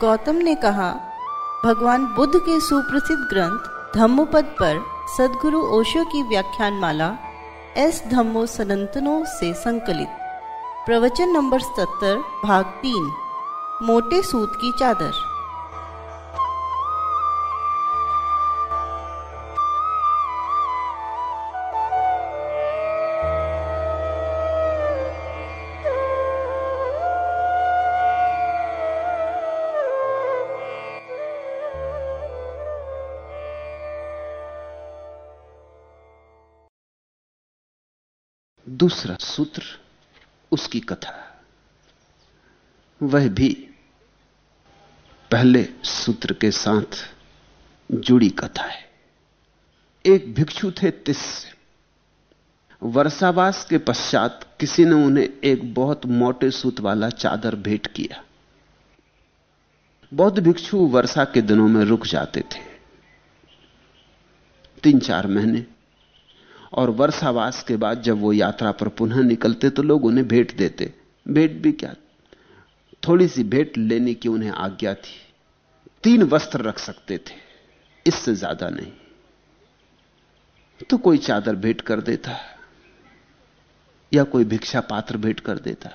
गौतम ने कहा, भगवान बुद्ध के सुप्रसिद्ध ग्रंथ धम्मपद पर सदगुरु ओशो की व्याख्यान माला एस धम्मो सनंतनों से संकलित। प्रवचन नंबर सत्तर, भाग तीन, मोटे सूत की चादर। दूसरा सूत्र उसकी कथा। वह भी पहले सूत्र के साथ जुड़ी कथा है। एक भिक्षु थे तिस वर्षावास के पश्चात किसी ने उन्हें एक बहुत मोटे सूत वाला चादर भेंट किया। बौद्ध भिक्षु वर्षा के दिनों में रुक जाते थे। तीन चार महीने और वर्षावास के बाद जब वो यात्रा पर पुनः निकलते तो लोग उन्हें भेंट देते। भेंट भी क्या? थोड़ी सी भेंट लेने की उन्हें आज्ञा थी। तीन वस्त्र रख सकते थे। इससे ज़्यादा नहीं। तो कोई चादर भेंट कर देता या कोई भिक्षा पात्र भेंट कर देता।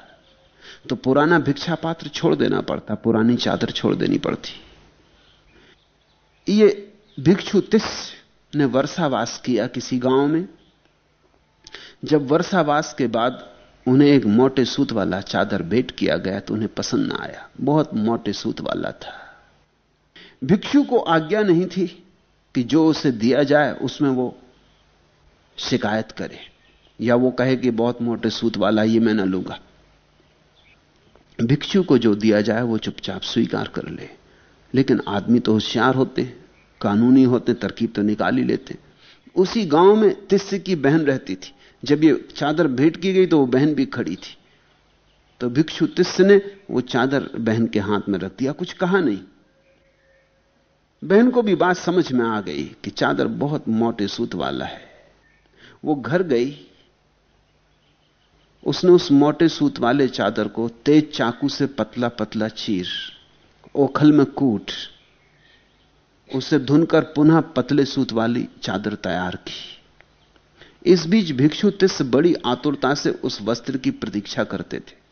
तो पुराना भिक्षा पात्र छोड़ देना पड़ता, पुरानी चादर छोड़ देनी पड़ती। ये भिक्षु तिस ने वर्षावास किया किसी गाँव में। जब वर्षावास के बाद उन्हें एक मोटे सूत वाला चादर भेंट किया गया तो उन्हें पसंद ना आया। बहुत मोटे सूत वाला था। भिक्षु को आज्ञा नहीं थी कि जो उसे दिया जाए, उसमें वो शिकायत करे या वो कहे कि बहुत मोटे सूत वाला, ये मैं ना लूँगा। भिक्षु को जो दिया जाए, वो चुपचाप स्वीकार कर ले। लेकिन आदमी तो होशियार होते, कानूनी होते, तरकीब तो निकाल ही लेते। उसी गाँव में तिस्से की बहन रहती थी। जब ये चादर भेंट की गई तो वो बहन भी खड़ी थी। तो भिक्षु तिस्स ने वो चादर बहन के हाथ में रख दिया, कुछ कहा नहीं। बहन को भी बात समझ में आ गई कि चादर बहुत मोटे सूत वाला है। वो घर गई। उसने उस मोटे सूत वाले चादर को तेज चाकू से पतला पतला चीर, ओखल में कूट, उसे धुनकर पुनः पतले सूत वाली चादर तैयार की। इस बीच भिक्षु तिस बड़ी आतुरता से उस वस्त्र की प्रतीक्षा करते थे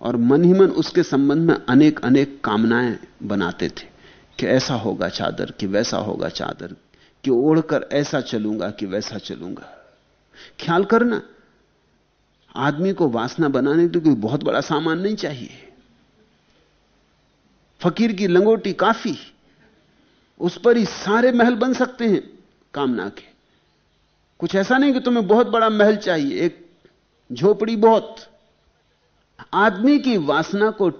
और मन ही मन उसके संबंध में अनेक अनेक कामनाएँ बनाते थे कि ऐसा होगा चादर, कि वैसा होगा चादर, कि ओढ़कर ऐसा चलूँगा, कि वैसा चलूँगा। ख्याल करना, आदमी को वासना बनाने के कोई बहुत बड़ा सामान नहीं चाहिए। फकीर की लंगोटी काफ़ी, उस पर ही सारे महल बन सकते हैं, कामना के। कुछ ऐसा नहीं कि तुम्हें बहुत बड़ा महल चाहिए, एक झोपड़ी बहुत। आदमी की वासना को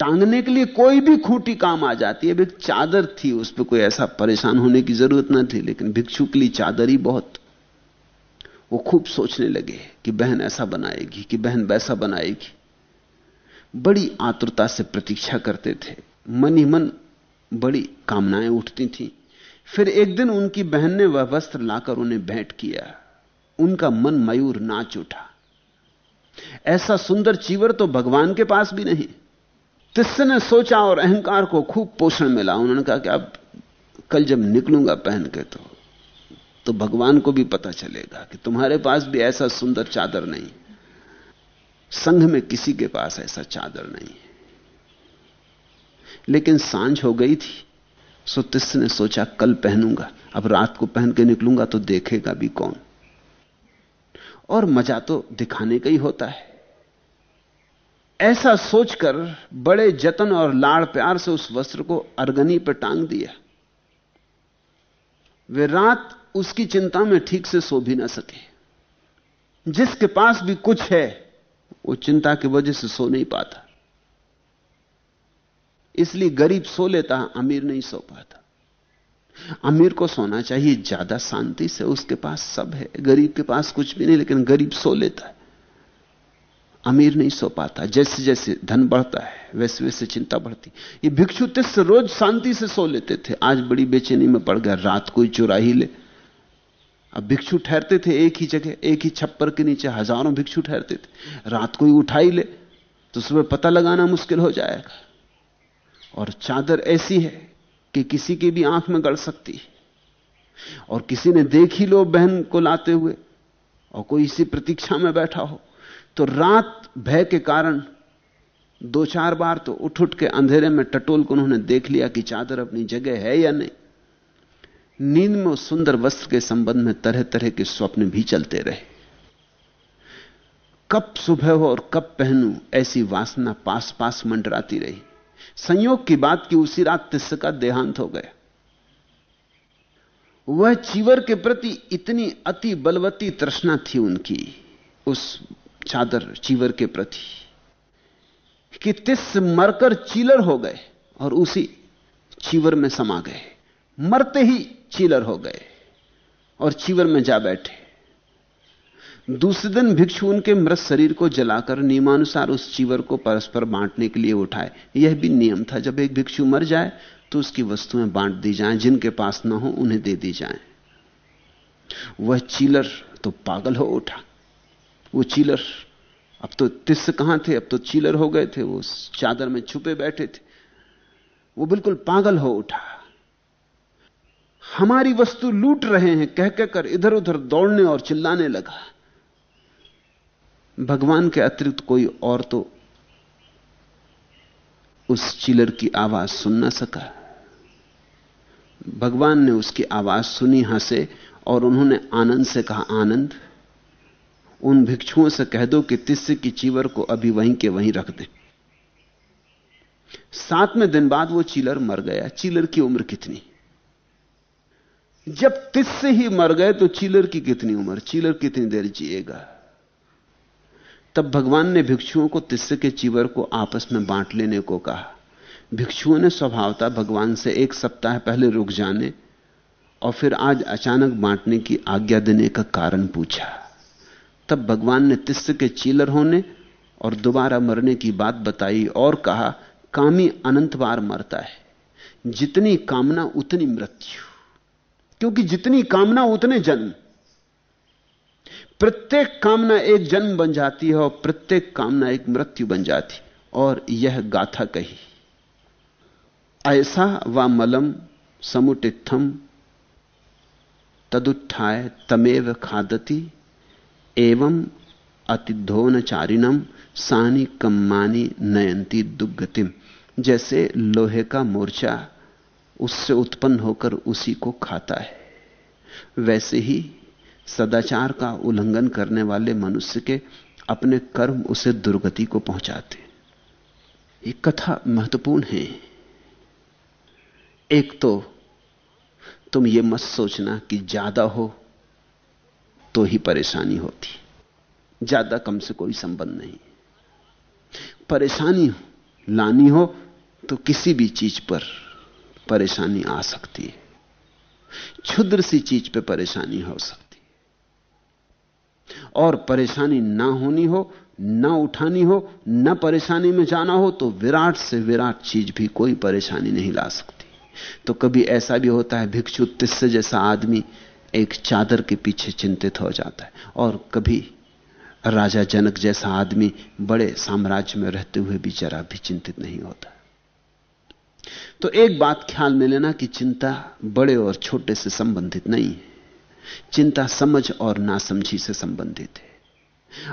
टांगने के लिए कोई भी खूंटी काम आ जाती है, एक चादर थी, उस पर कोई ऐसा परेशान होने की ज़रूरत ना थी, लेकिन भिक्षु के लिए चादर ही बहुत। वो खूब सोचने लगे कि बहन ऐसा बनाएगी, कि बहन वैसा बनाएगी। बड़ी आतुरता से प्रतीक्षा करते थे। मन ही मन बड़ी कामनाएँ उठती थी। फिर एक दिन उनकी बहन ने वह वस्त्र लाकर उन्हें भेंट किया। उनका मन मयूर नाच उठा। ऐसा सुंदर चीवर तो भगवान के पास भी नहीं। तिस्से ने सोचा और अहंकार को खूब पोषण मिला। उन्होंने कहा कि अब कल जब निकलूँगा पहन के तो तो भगवान को भी पता चलेगा कि तुम्हारे पास भी ऐसा सुंदर चादर नहीं। संघ में किसी के पास ऐसा चादर नहीं। लेकिन साँझ हो गई थी। सो ने सोचा, कल पहनूँगा। अब रात को पहन के निकलूँगा तो देखेगा भी कौन। और मज़ा तो दिखाने का ही होता है। ऐसा सोचकर बड़े जतन और लाड़ प्यार से उस वस्त्र को अर्गनी पर टांग दिया। वे रात उसकी चिंता में ठीक से सो भी ना सके। जिसके पास भी कुछ है, वो चिंता की वजह से सो नहीं पाता। इसलिए गरीब सो लेता, अमीर नहीं सो पाता। अमीर को सोना चाहिए, ज़्यादा शांति से उसके पास सब है। गरीब के पास कुछ भी नहीं, लेकिन गरीब सो लेता है। अमीर नहीं सो पाता जैसे जैसे धन बढ़ता है वैसे वैसे चिंता बढ़ती। ये भिक्षु तिस रोज शांति से सो लेते थे। आज बड़ी बेचैनी में पड़ गया, रात कोई चुरा ही ले। अब भिक्षु ठहरते थे एक ही जगह, एक ही छप्पर के नीचे, हज़ारों भिक्षु ठहरते थे। रात कोई उठा ही ले तो सुबह पता लगाना मुश्किल हो जाएगा। और चादर ऐसी है कि किसी की भी आँख में गड़ सकती है। और किसी ने देख ही लो बहन को लाते हुए, और कोई इसी प्रतीक्षा में बैठा हो तो रात भय के कारण दो चार बार तो उठ उठ के अंधेरे में टटोल को उन्होंने देख लिया कि चादर अपनी जगह है या नहीं। नींद में सुंदर वस्त्र के संबंध में तरह तरह के स्वप्न भी चलते रहे। कब सुबह हो और कब पहनूं, ऐसी वासना पास पास मंडराती रही। संयोग की बात की उसी रात तिस्स का देहांत हो गया। वह चीवर के प्रति इतनी अति बलवती तृष्णा थी उनकी, उस चादर चीवर के प्रति, कि तिस मरकर चीलर हो गए और उसी चीवर में समा गए। मरते ही चीलर हो गए और चीवर में जा बैठे। दूसरे दिन भिक्षु उनके मृत शरीर को जलाकर नियमानुसार उस चीवर को परस्पर बांटने के लिए उठाए। यह भी नियम था, जब एक भिक्षु मर जाए तो उसकी वस्तुएँ बांट दी जाएँ, जिनके पास ना हो उन्हें दे दी जाएँ। वह चीलर तो पागल हो उठा। वो चीलर, अब तो तिस कहाँ थे? अब तो चीलर हो गए थे, वो चादर में छुपे बैठे थे। वो बिल्कुल पागल हो उठा। हमारी वस्तु लूट रहे हैं कह कहकर इधर उधर दौड़ने और चिल्लाने लगा। भगवान के अतिरिक्त कोई और तो उस चिलर की आवाज़ सुन ना सका। भगवान ने उसकी आवाज़ सुनी हंसे और उन्होंने आनंद से कहा, आनंद, उन भिक्षुओं से कह दो कि तिस्से की चीवर को अभी वहीं के वहीं रख दे। सातवें दिन बाद वो चीलर मर गया। चीलर की उम्र कितनी? जब तिस्से ही मर गए तो चीलर की कितनी उम्र? चीलर कितनी देर जिएगा? तब भगवान ने भिक्षुओं को तिस्से के चीवर को आपस में बांट लेने को कहा। भिक्षुओं ने स्वभावता भगवान से एक सप्ताह पहले रुक जाने और फिर आज अचानक बांटने की आज्ञा देने का कारण पूछा। तब भगवान ने तिस्से के चीलर होने और दोबारा मरने की बात बताई और कहा, कामी अनंत बार मरता है। जितनी कामना उतनी मृत्यु। क्योंकि जितनी कामना उतने जन्म। प्रत्येक कामना एक जन्म बन जाती है और प्रत्येक कामना एक मृत्यु बन जाती। और यह गाथा कही, ऐसा व मलम समुटित्थम, तदुत्थाय तमेव खादती, एवं अतिधोनचारिणम सानी कम्मानी नयंती दुर्गतिम जैसे लोहे का मोर्चा उससे उत्पन्न होकर उसी को खाता है, वैसे ही सदाचार का उल्लंघन करने वाले मनुष्य के अपने कर्म उसे दुर्गति को पहुंचाते ये कथा महत्वपूर्ण है। एक तो तुम ये मत सोचना कि ज़्यादा हो तो ही परेशानी होती। ज़्यादा कम से कोई संबंध नहीं। परेशानी लानी हो तो किसी भी चीज़ पर परेशानी आ सकती है। क्षुद्र सी चीज़ पे परेशानी हो सकती और परेशानी ना होनी हो, ना उठानी हो, न परेशानी में जाना हो तो विराट से विराट चीज़ भी कोई परेशानी नहीं ला सकती। तो कभी ऐसा भी होता है, भिक्षु तिस्से जैसा आदमी एक चादर के पीछे चिंतित हो जाता है, और कभी राजा जनक जैसा आदमी बड़े साम्राज्य में रहते हुए भी जरा भी चिंतित नहीं होता। तो एक बात ख्याल में लेना कि चिंता बड़े और छोटे से संबंधित नहीं है। चिंता समझ और नासमझी से संबंधित है।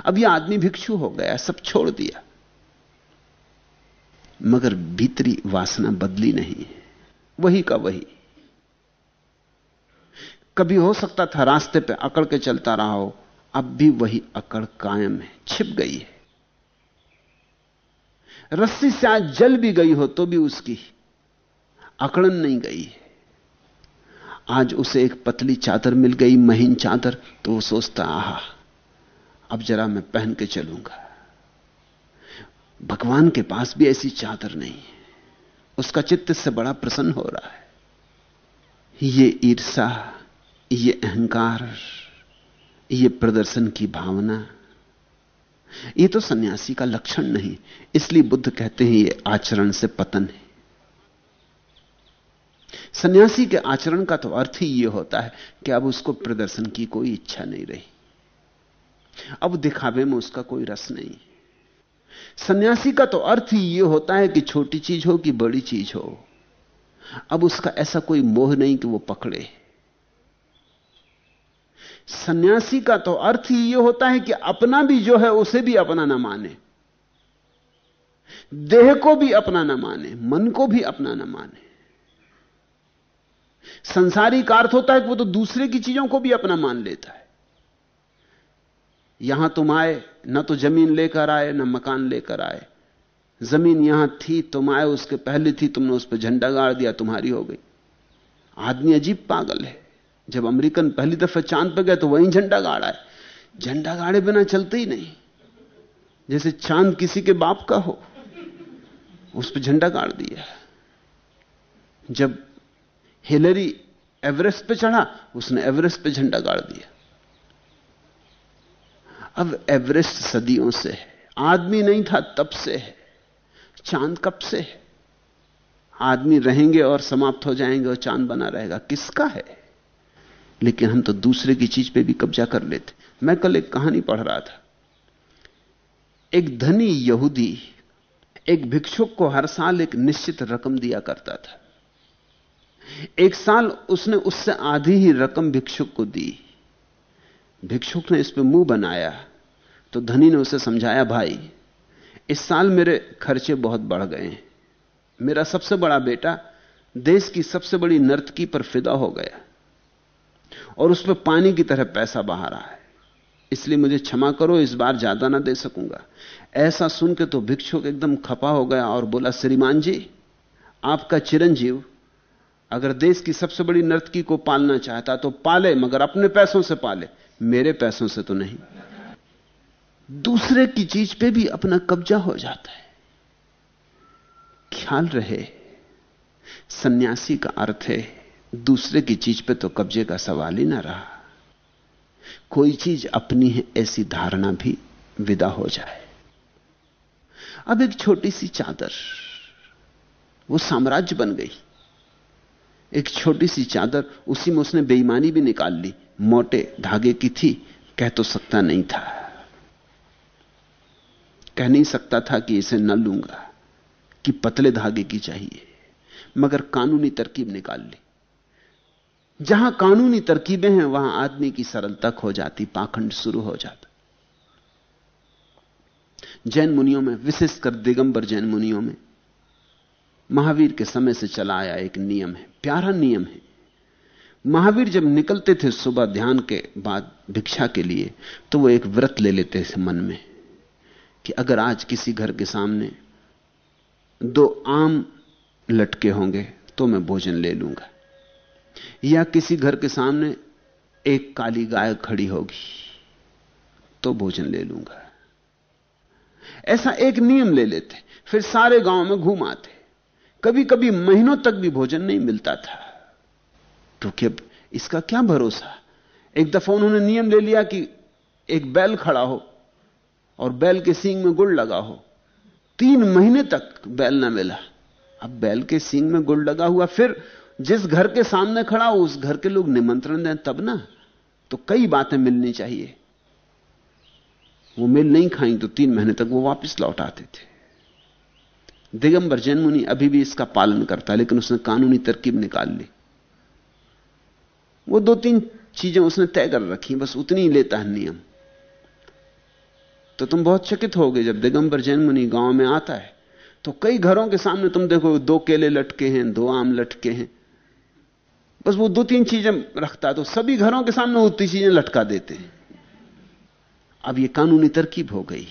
अब यह आदमी भिक्षु हो गया, सब छोड़ दिया। मगर भीतरी वासना बदली नहीं है। वही का वही। कभी हो सकता था रास्ते पे अकड़ के चलता रहा हो, अब भी वही अकड़ कायम है, छिप गई है। रस्सी से आज जल भी गई हो तो भी उसकी अकड़न नहीं गई है। आज उसे एक पतली चादर मिल गई, महीन चादर तो वो सोचता, आहा, अब जरा मैं पहन के चलूँगा। भगवान के पास भी ऐसी चादर नहीं है। उसका चित्त से बड़ा प्रसन्न हो रहा है। ये ईर्षा ये अहंकार, ये प्रदर्शन की भावना, ये तो सन्यासी का लक्षण नहीं, इसलिए बुद्ध कहते हैं ये आचरण से पतन है। सन्यासी के आचरण का तो अर्थ ही यह होता है कि अब उसको प्रदर्शन की कोई इच्छा नहीं रही। अब दिखावे में उसका कोई रस नहीं। सन्यासी का तो अर्थ ही यह होता है कि छोटी चीज़ हो कि बड़ी चीज़ हो। अब उसका ऐसा कोई मोह नहीं कि वो पकड़े। सन्यासी का तो अर्थ ही यह होता है कि अपना भी जो है उसे भी अपना ना माने। देह को भी अपना ना माने, मन को भी अपना ना माने। संसारी का अर्थ होता है कि वो तो दूसरे की चीज़ों को भी अपना मान लेता है। यहाँ तुम आए, ना तो ज़मीन लेकर आए, ना मकान लेकर आए। ज़मीन यहाँ थी, तुम आए, उसके पहले थी, तुमने उस पर झंडा गाड़ दिया, तुम्हारी हो गई। आदमी अजीब पागल है। जब अमेरिकन पहली दफ़ा चाँद पर गए तो वहीं झंडा गाड़ा है। झंडा गाड़े बिना चलते ही नहीं। जैसे चाँद किसी के बाप का हो, उस पर झंडा गाड़ दिया जब हिलरी एवरेस्ट पे चढ़ा, उसने एवरेस्ट पे झंडा गाड़ दिया। अब एवरेस्ट सदियों से है। आदमी नहीं था, तब से है। चाँद कब से है? आदमी रहेंगे और समाप्त हो जाएँगे और चाँद बना रहेगा। किसका है? लेकिन हम तो दूसरे की चीज़ पे भी कब्जा कर लेते। मैं कल एक कहानी पढ़ रहा था। एक धनी यहूदी एक भिक्षुक को हर साल एक निश्चित रकम दिया करता था। एक साल उसने उससे आधी ही रकम भिक्षुक को दी। भिक्षुक ने इस पर मुँह बनाया तो धनी ने उसे समझाया, भाई, इस साल मेरे खर्चे बहुत बढ़ गए हैं। मेरा सबसे बड़ा बेटा देश की सबसे बड़ी नर्तकी पर फिदा हो गया और उस पर पानी की तरह पैसा बहा रहा है। इसलिए मुझे क्षमा करो, इस बार ज़्यादा ना दे सकूँगा। ऐसा सुन के तो भिक्षुक एकदम खपा हो गया और बोला, श्रीमान जी, आपका चिरंजीव अगर देश की सबसे बड़ी नर्तकी को पालना चाहता तो पाले, मगर अपने पैसों से पाले। मेरे पैसों से तो नहीं। दूसरे की चीज़ पे भी अपना कब्जा हो जाता है। ख्याल रहे, सन्यासी का अर्थ है, दूसरे की चीज़ पे तो कब्जे का सवाल ही ना रहा। कोई चीज़ अपनी है, ऐसी धारणा भी विदा हो जाए। अब एक छोटी सी चादर, वो साम्राज्य बन गई। एक छोटी सी चादर, उसी में उसने बेईमानी भी निकाल ली। मोटे धागे की थी, कह तो सकता नहीं था। कह नहीं सकता था कि इसे न लूँगा, कि पतले धागे की चाहिए, मगर कानूनी तरकीब निकाल ली। जहाँ कानूनी तरकीबें हैं, वहाँ आदमी की सरलता खो जाती, पाखंड शुरू हो जाता। जैन मुनियों में, विशेषकर दिगंबर जैन मुनियों में महावीर के समय से चला आया एक नियम है, प्यारा नियम है। महावीर जब निकलते थे सुबह ध्यान के बाद भिक्षा के लिए तो वो एक व्रत ले लेते थे मन में, कि अगर आज किसी घर के सामने दो आम लटके होंगे तो मैं भोजन ले लूँगा। या किसी घर के सामने एक काली गाय खड़ी होगी तो भोजन ले लूँगा। ऐसा एक नियम ले लेते, फिर सारे गाँव में घूम आते। कभी कभी महीनों तक भी भोजन नहीं मिलता था। क्योंकि अब इसका क्या भरोसा? एक दफ़ा उन्होंने नियम ले लिया कि एक बैल खड़ा हो और बैल के सींग में गुड़ लगा हो। तीन महीने तक बैल ना मिला। अब बैल के सींग में गुड़ लगा हुआ, फिर जिस घर के सामने खड़ा हो, उस घर के लोग निमंत्रण दें तब ना। तो कई बातें मिलनी चाहिए। वो मिल नहीं खाई तो तीन महीने तक वो वापस लौट आते थे। दिगंबर जैन मुनि अभी भी इसका पालन करता है लेकिन उसने कानूनी तरकीब निकाल ली। वो दो तीन चीज़ें उसने तय कर रखी, बस उतनी ही लेता है नियम। तो तुम बहुत चकित हो गए जब दिगंबर जैन मुनि गाँव में आता है। तो कई घरों के सामने तुम देखो, दो केले लटके हैं, दो आम लटके हैं। बस वो दो तीन चीज़ें रखता है तो सभी घरों के सामने उतनी चीज़ें लटका देते। हैं अब ये कानूनी तरकीब हो गई।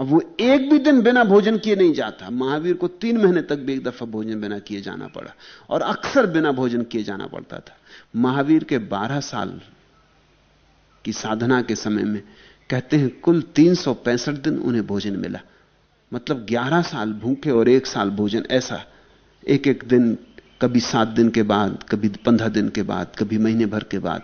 अब वो एक भी दिन बिना भोजन किए नहीं जाता। महावीर को तीन महीने तक भी एक दफ़ा भोजन बिना किए जाना पड़ा और अक्सर बिना भोजन किए जाना पड़ता था। महावीर के बारह साल की साधना के समय में कहते हैं, कुल तीन सौ पैंसठ दिन उन्हें भोजन मिला। मतलब ग्यारह साल भूखे और एक साल भोजन, ऐसा एक एक दिन, कभी सात दिन के बाद, कभी पंद्रह दिन के बाद, कभी महीने भर के बाद।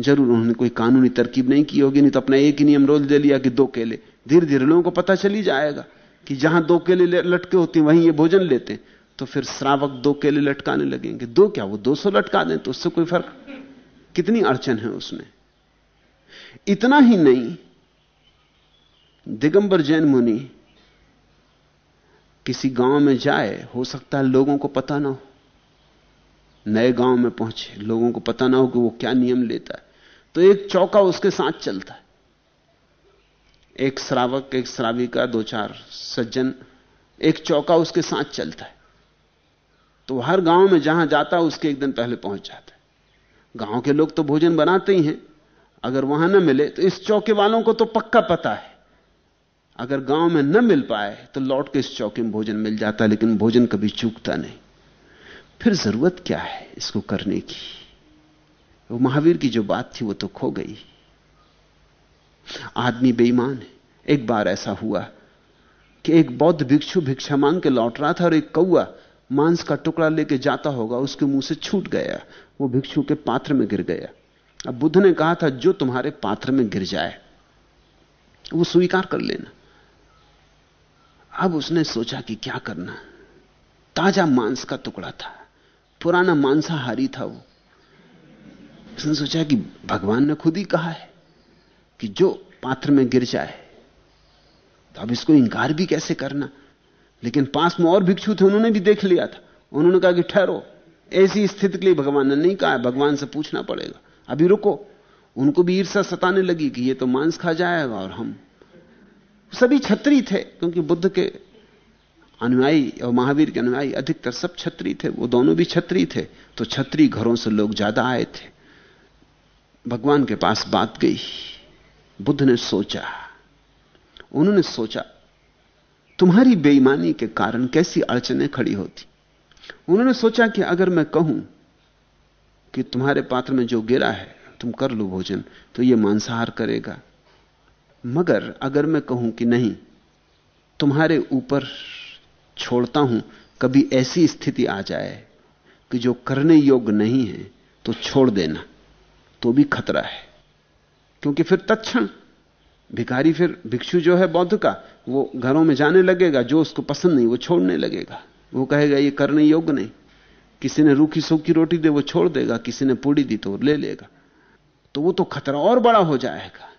ज़रूर उन्होंने कोई कानूनी तरकीब नहीं की होगी, नहीं तो अपना एक ही नियम रोज दे लिया कि दो केले। धीरे धीरे लोगों को पता चली जाएगा कि जहाँ दो केले लटके होती वहीं ये भोजन लेते तो फिर श्रावक दो केले लटकाने लगेंगे। दो क्या? वो दो सौ लटका दें तो उससे कोई फ़र्क? कितनी अड़चन है उसमें? इतना ही नहीं, दिगंबर जैन मुनि किसी गाँव में जाए, हो सकता है लोगों को पता ना हो। नए गाँव में पहुँचे, लोगों को पता ना हो कि वो क्या नियम लेता है। तो एक चौका उसके साथ चलता है। एक श्रावक, एक श्राविका, दो चार सज्जन, एक चौका उसके साथ चलता है। तो हर गाँव में जहाँ जाता, उसके एक दिन पहले पहुँच जाता है। गाँव के लोग तो भोजन बनाते ही हैं। अगर वहाँ न मिले तो इस चौके वालों को तो पक्का पता है। अगर गाँव में न मिल पाए तो लौट के इस चौके में भोजन मिल जाता है लेकिन भोजन कभी चूकता नहीं। फिर ज़रूरत क्या है इसको करने की? वो महावीर की जो बात थी, वो तो खो गई। आदमी बेईमान है। एक बार ऐसा हुआ कि एक बौद्ध भिक्षु भिक्षा मांग के लौट रहा था और एक कौआ मांस का टुकड़ा लेके जाता होगा, उसके मुँह से छूट गया। वो भिक्षु के पात्र में गिर गया। अब बुद्ध ने कहा था, जो तुम्हारे पात्र में गिर जाए, वो स्वीकार कर लेना। अब उसने सोचा कि क्या करना। ताज़ा मांस का टुकड़ा था, पुराना मांसाहारी था वो। उसने सोचा कि भगवान ने खुद ही कहा है। कि जो पात्र में गिर जाए तो अब इसको इंकार भी कैसे करना? लेकिन पास में और भिक्षु थे, उन्होंने भी देख लिया था। उन्होंने कहा कि ठहरो, ऐसी स्थिति के लिए भगवान ने नहीं कहा भगवान से पूछना पड़ेगा। अभी रुको। उनको भी ईर्षा सताने लगी कि ये तो मांस खा जाएगा और हम सभी छत्री थे, क्योंकि बुद्ध के अनुयायी और महावीर के अनुयायी अधिकतर सब छत्री थे। वो दोनों भी छत्री थे तो छत्री घरों से लोग ज़्यादा आए थे। भगवान के पास बात गई। बुद्ध ने सोचा, उन्होंने सोचा, तुम्हारी बेईमानी के कारण कैसी अड़चने खड़ी होती। उन्होंने सोचा कि अगर मैं कहूँ कि तुम्हारे पात्र में जो गिरा है, तुम कर लो भोजन तो यह मांसाहार करेगा। मगर अगर मैं कहूँ कि नहीं, तुम्हारे ऊपर छोड़ता हूँ, कभी ऐसी स्थिति आ जाए कि जो करने योग्य नहीं है तो छोड़ देना तो भी खतरा है। क्योंकि फिर तत्क्षण भिखारी फिर भिक्षु जो है बौद्ध का, वो घरों में जाने लगेगा, जो उसको पसंद नहीं, वो छोड़ने लगेगा। वो कहेगा, ये करने योग्य नहीं। किसी ने रूखी सूखी रोटी दे, वो छोड़ देगा। किसी ने पूड़ी दी तो ले लेगा। तो वो तो खतरा और बड़ा हो जाएगा।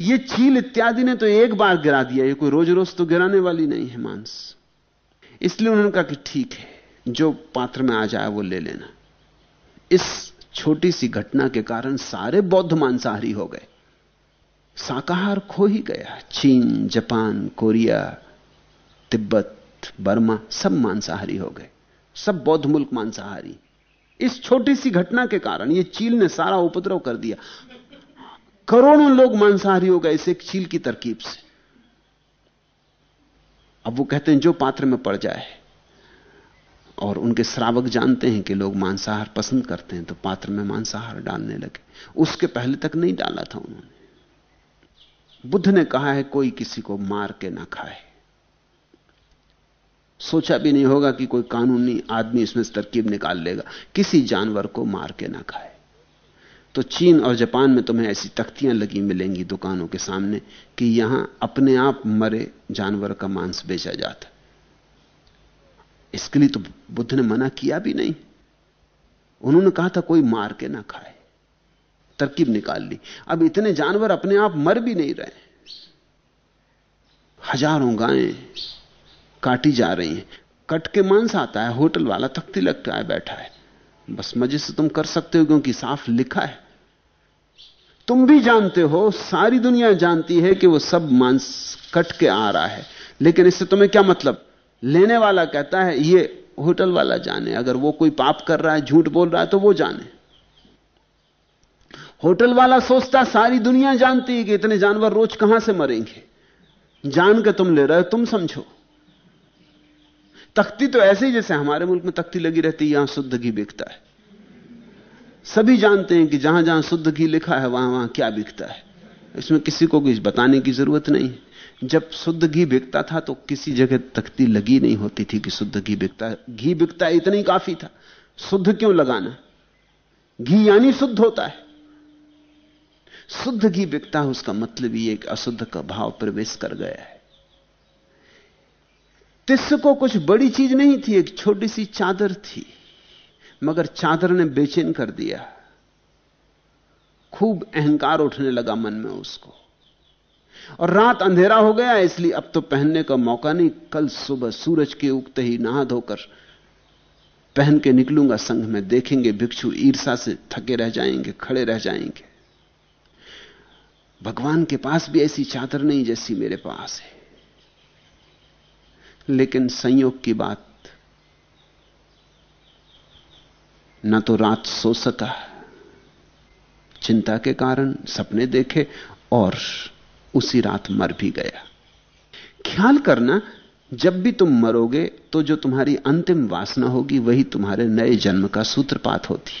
ये चील इत्यादि ने तो एक बार गिरा दिया। ये कोई रोज रोज तो गिराने वाली नहीं है मांस। इसलिए उन्होंने कहा कि ठीक है, जो पात्र में आ जाए वो ले लेना। इस छोटी सी घटना के कारण सारे बौद्ध मांसाहारी हो गए। शाकाहार खो ही गया। चीन, जापान, कोरिया, तिब्बत, बर्मा सब मांसाहारी हो गए। सब बौद्ध मुल्क मांसाहारी। इस छोटी सी घटना के कारण यह चील ने सारा उपद्रव कर दिया। करोड़ों लोग मांसाहारी हो गए इस एक चील की तरकीब से। अब वो कहते हैं, जो पात्र में पड़ जाए और उनके श्रावक जानते हैं कि लोग मांसाहार पसंद करते हैं तो पात्र में मांसाहार डालने लगे। उसके पहले तक नहीं डाला था उन्होंने। बुद्ध ने कहा है, कोई किसी को मार के ना खाए। सोचा भी नहीं होगा कि कोई कानूनी आदमी इसमें तरकीब निकाल लेगा। किसी जानवर को मार के ना खाए। तो चीन और जापान में तुम्हें ऐसी तख्तियाँ लगी मिलेंगी दुकानों के सामने कि यहाँ अपने आप मरे जानवर का मांस बेचा जाता इसके लिए तो बुद्ध ने मना किया भी नहीं। उन्होंने कहा था, कोई मार के ना खाए। तरकीब निकाल ली। अब इतने जानवर अपने आप मर भी नहीं रहे हज़ारों गायें काटी जा रही हैं। कट के मांस आता है, होटल वाला तख्ती लगता है, बैठा है। बस मज़े से तुम कर सकते हो, क्योंकि साफ़ लिखा है। तुम भी जानते हो, सारी दुनिया जानती है कि वो सब मांस कट के आ रहा है। लेकिन इससे तुम्हें क्या मतलब? लेने वाला कहता है, ये होटल वाला जाने, अगर वो कोई पाप कर रहा है, झूठ बोल रहा है तो वो जाने. होटल वाला सोचता, सारी दुनिया जानती है कि इतने जानवर रोज कहाँ से मरेंगे? जान के तुम ले रहे हो, तुम समझो। तख्ती तो ऐसे ही जैसे हमारे मुल्क में तख्ती लगी रहती है, यहाँ शुद्ध घी बिकता है। सभी जानते हैं कि जहाँ जहाँ शुद्ध घी लिखा है, वहाँ वहाँ क्या बिकता है। इसमें किसी को कुछ बताने की ज़रूरत नहीं जब शुद्ध घी बिकता था तो किसी जगह तख्ती लगी नहीं होती थी कि शुद्ध घी बिकता घी बिकता इतना ही काफ़ी था। शुद्ध क्यों लगाना? घी यानी शुद्ध होता है। शुद्ध घी बिकता है, उसका मतलब ये कि अशुद्ध का भाव प्रवेश कर गया है। तिस्स को कुछ बड़ी चीज़ नहीं थी, एक छोटी सी चादर थी, मगर चादर ने बेचैन कर दिया। खूब अहंकार उठने लगा मन में उसको। और रात अंधेरा हो गया, इसलिए अब तो पहनने का मौका नहीं। कल सुबह सूरज के उगते ही नहा धोकर पहन के निकलूँगा संघ में देखेंगे भिक्षु ईर्षा से थके रह जाएँगे, खड़े रह जाएँगे। भगवान के पास भी ऐसी चादर नहीं जैसी मेरे पास है। लेकिन संयोग की बात, न तो रात सो सका। चिंता के कारण सपने देखे और उसी रात मर भी गया। ख्याल करना, जब भी तुम मरोगे तो जो तुम्हारी अंतिम वासना होगी, वही तुम्हारे नए जन्म का सूत्रपात होती।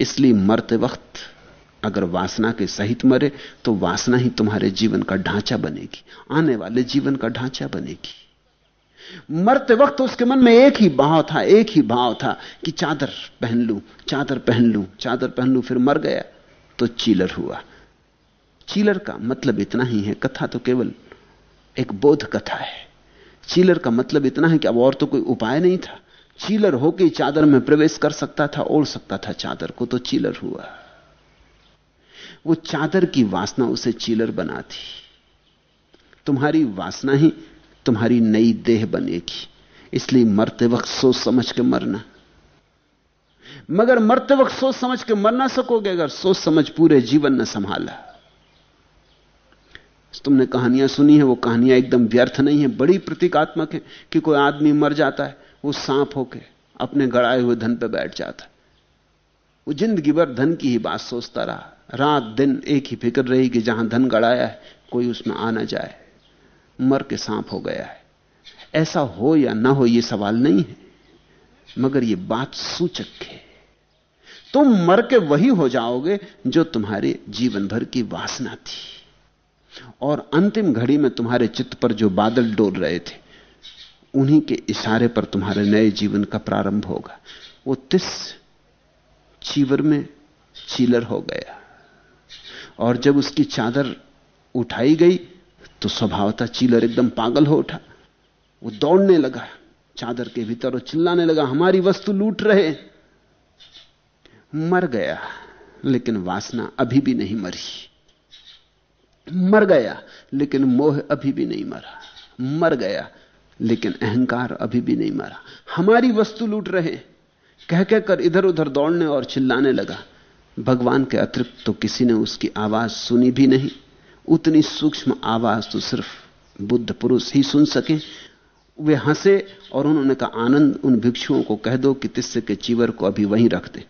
इसलिए मरते वक्त अगर वासना के सहित मरे तो वासना ही तुम्हारे जीवन का ढांचा बनेगी। आने वाले जीवन का ढांचा बनेगी। मरते वक्त उसके मन में एक ही भाव था, एक ही भाव था कि चादर पहन लूँ, चादर पहन लूँ, चादर पहन लूँ, फिर मर गया तो चीलर हुआ। चीलर का मतलब इतना ही है, कथा तो केवल एक बोध कथा है। चीलर का मतलब इतना है कि अब और तो कोई उपाय नहीं था। चीलर होके चादर में प्रवेश कर सकता था, ओढ़ सकता था चादर को तो चीलर हुआ। वो चादर की वासना उसे चीलर बनाती तुम्हारी वासना ही तुम्हारी नई देह बनेगी, इसलिए मरते वक्त सोच समझ के मरना। मगर मरते वक्त सोच समझ के मर ना सकोगे अगर सोच समझ पूरे जीवन न संभाला। तुमने कहानियाँ सुनी है, वो कहानियाँ एकदम व्यर्थ नहीं है, बड़ी प्रतीकात्मक है कि कोई आदमी मर जाता है, वो सांप होके अपने गड़ाए हुए धन पर बैठ जाता वो ज़िंदगी भर धन की ही बात सोचता रहा। रात दिन एक ही फ़िक्र रही कि जहाँ धन गड़ाया है, कोई उसमें आ ना जाए। मर के सांप हो गया है। ऐसा हो या ना हो यह सवाल नहीं है। मगर यह बात सूचक है। तुम मर के वही हो जाओगे जो तुम्हारे जीवन भर की वासना थी। और अंतिम घड़ी में तुम्हारे चित्त पर जो बादल डोल रहे थे, उन्हीं के इशारे पर तुम्हारे नए जीवन का प्रारंभ होगा। वो तिस चीवर में चीलर हो गया। और जब उसकी चादर उठाई गई तो स्वभावता चीलर एकदम पागल हो उठा। वो दौड़ने लगा, चादर के भीतर और चिल्लाने लगा, हमारी वस्तु लूट रहे मर गया, लेकिन वासना अभी भी नहीं मरी। मर गया, लेकिन मोह अभी भी नहीं मरा। मर गया, लेकिन अहंकार अभी भी नहीं मरा। हमारी वस्तु लूट रहे कह कह कर इधर उधर दौड़ने और चिल्लाने लगा। भगवान के अतिरिक्त तो किसी ने उसकी आवाज़ सुनी भी नहीं। उतनी सूक्ष्म आवाज़ तो सिर्फ़ बुद्ध पुरुष ही सुन सके। वे हंसे और उन्होंने कहा, आनंद, उन भिक्षुओं को कह दो कि तिस्से के चीवर को अभी वहीं रख दे।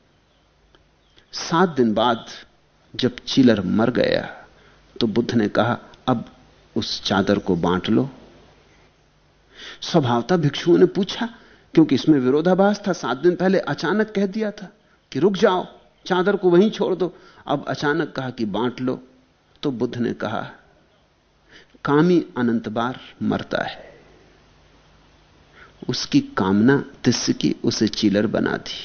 सात दिन बाद जब चीलर मर गया तो बुद्ध ने कहा, अब उस चादर को बांट लो। स्वभावता भिक्षुओं ने पूछा, क्योंकि इसमें विरोधाभास था, सात दिन पहले अचानक कह दिया था कि रुक जाओ, चादर को वहीं छोड़ दो। अब अचानक कहा कि बांट लो तो बुद्ध ने कहा, कामी अनंत बार मरता है। उसकी कामना तिस्स की उसे चीलर बना दी।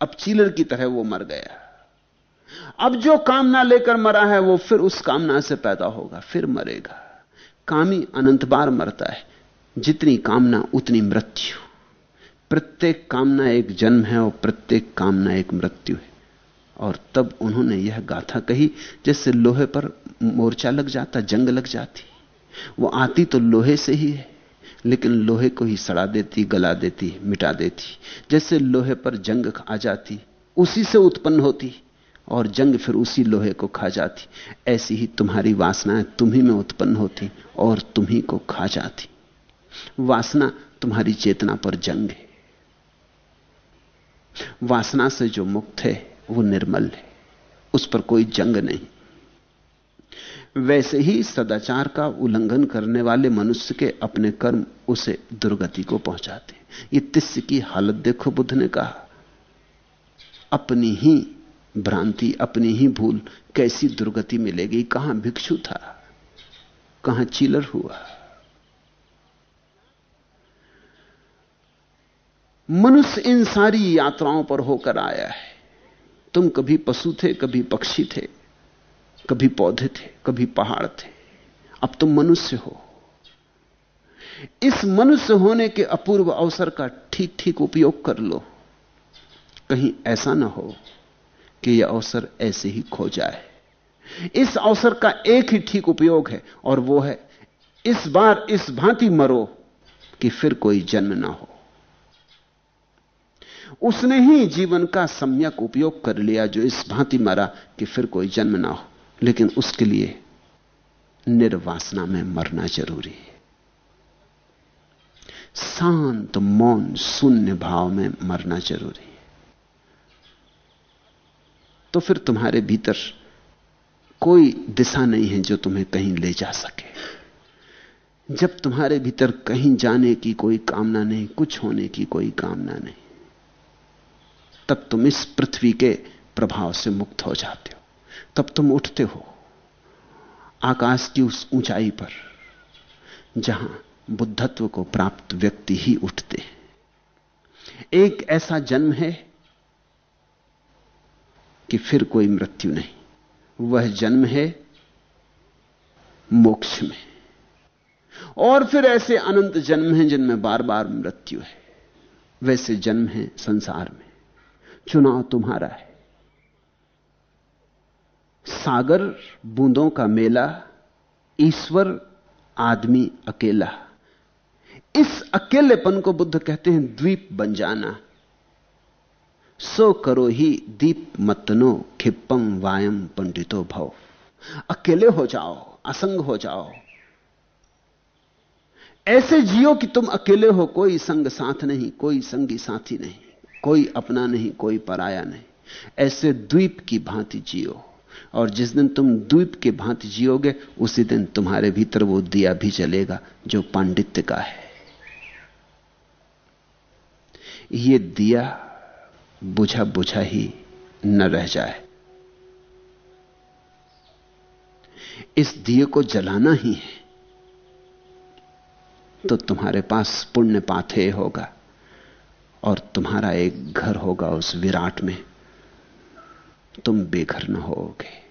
अब चीलर की तरह वो मर गया। अब जो कामना लेकर मरा है, वो फिर उस कामना से पैदा होगा, फिर मरेगा। कामी अनंत बार मरता है, जितनी कामना, उतनी मृत्यु। प्रत्येक कामना एक जन्म है और प्रत्येक कामना एक मृत्यु है। और तब उन्होंने यह गाथा कही, जैसे लोहे पर मोर्चा लग जाता, जंग लग जाती। वो आती तो लोहे से ही है, लेकिन लोहे को ही सड़ा देती, गला देती, मिटा देती। जैसे लोहे पर जंग आ जाती, उसी से उत्पन्न होती। और जंग फिर उसी लोहे को खा जाती। ऐसी ही तुम्हारी वासनाएँ तुम्ही में उत्पन्न होती और तुम्ही को खा जाती। वासना तुम्हारी चेतना पर जंग है। वासना से जो मुक्त है, वो निर्मल है। उस पर कोई जंग नहीं। वैसे ही सदाचार का उल्लंघन करने वाले मनुष्य के अपने कर्म उसे दुर्गति को पहुंचाते ये तिस्य की हालत देखो बुद्ध ने कहा। अपनी ही भ्रांति अपनी ही भूल कैसी दुर्गति मिलेगी? कहाँ भिक्षु था? कहाँ चिलर हुआ? मनुष्य इन सारी यात्राओं पर होकर आया है। तुम कभी पशु थे, कभी पक्षी थे, कभी पौधे थे, कभी पहाड़ थे। अब तुम मनुष्य हो। इस मनुष्य होने के अपूर्व अवसर का ठीक ठीक उपयोग कर लो। कहीं ऐसा ना हो कि यह अवसर ऐसे ही खो जाए। इस अवसर का एक ही ठीक उपयोग है, और वो है, इस बार इस भांति मरो कि फिर कोई जन्म ना हो। उसने ही जीवन का सम्यक उपयोग कर लिया जो इस भांति मरा कि फिर कोई जन्म ना हो। लेकिन उसके लिए निर्वासना में मरना ज़रूरी है। शांत, मौन, शून्य भाव में मरना ज़रूरी है। तो फिर तुम्हारे भीतर कोई दिशा नहीं है जो तुम्हें कहीं ले जा सके। जब तुम्हारे भीतर कहीं जाने की कोई कामना नहीं, कुछ होने की कोई कामना नहीं, तब तुम इस पृथ्वी के प्रभाव से मुक्त हो जाते हो। तब तुम उठते हो आकाश की उस ऊंचाई पर, जहाँ बुद्धत्व को प्राप्त व्यक्ति ही उठते हैं। एक ऐसा जन्म है कि फिर कोई मृत्यु नहीं। वह जन्म है, मोक्ष में। और फिर ऐसे अनंत जन्म हैं जिनमें बार बार मृत्यु है। वैसे जन्म है संसार में। चुनाव तुम्हारा है। सागर, बूंदों का मेला, ईश्वर, आदमी अकेला। इस अकेलेपन को बुद्ध कहते हैं द्वीप बन जाना। सो करो ही दीप मतनो खिप्पम वायम पंडितो भव। अकेले हो जाओ, असंग हो जाओ। ऐसे जियो कि तुम अकेले हो, कोई संग साथ नहीं, कोई संगी साथी नहीं, कोई अपना नहीं, कोई पराया नहीं। ऐसे द्वीप की भांति जियो। और जिस दिन तुम द्वीप के भांति जियोगे, उसी दिन तुम्हारे भीतर वो दिया भी चलेगा जो पांडित्य का है। ये दिया बुझा बुझा ही न रह जाए। इस दिए को जलाना ही है। तो तुम्हारे पास पुण्य पाथे होगा और तुम्हारा एक घर होगा उस विराट में। तुम बेघर न होगे।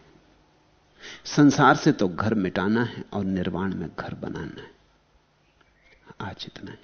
संसार से तो घर मिटाना है और निर्वाण में घर बनाना है। आज इतना ही।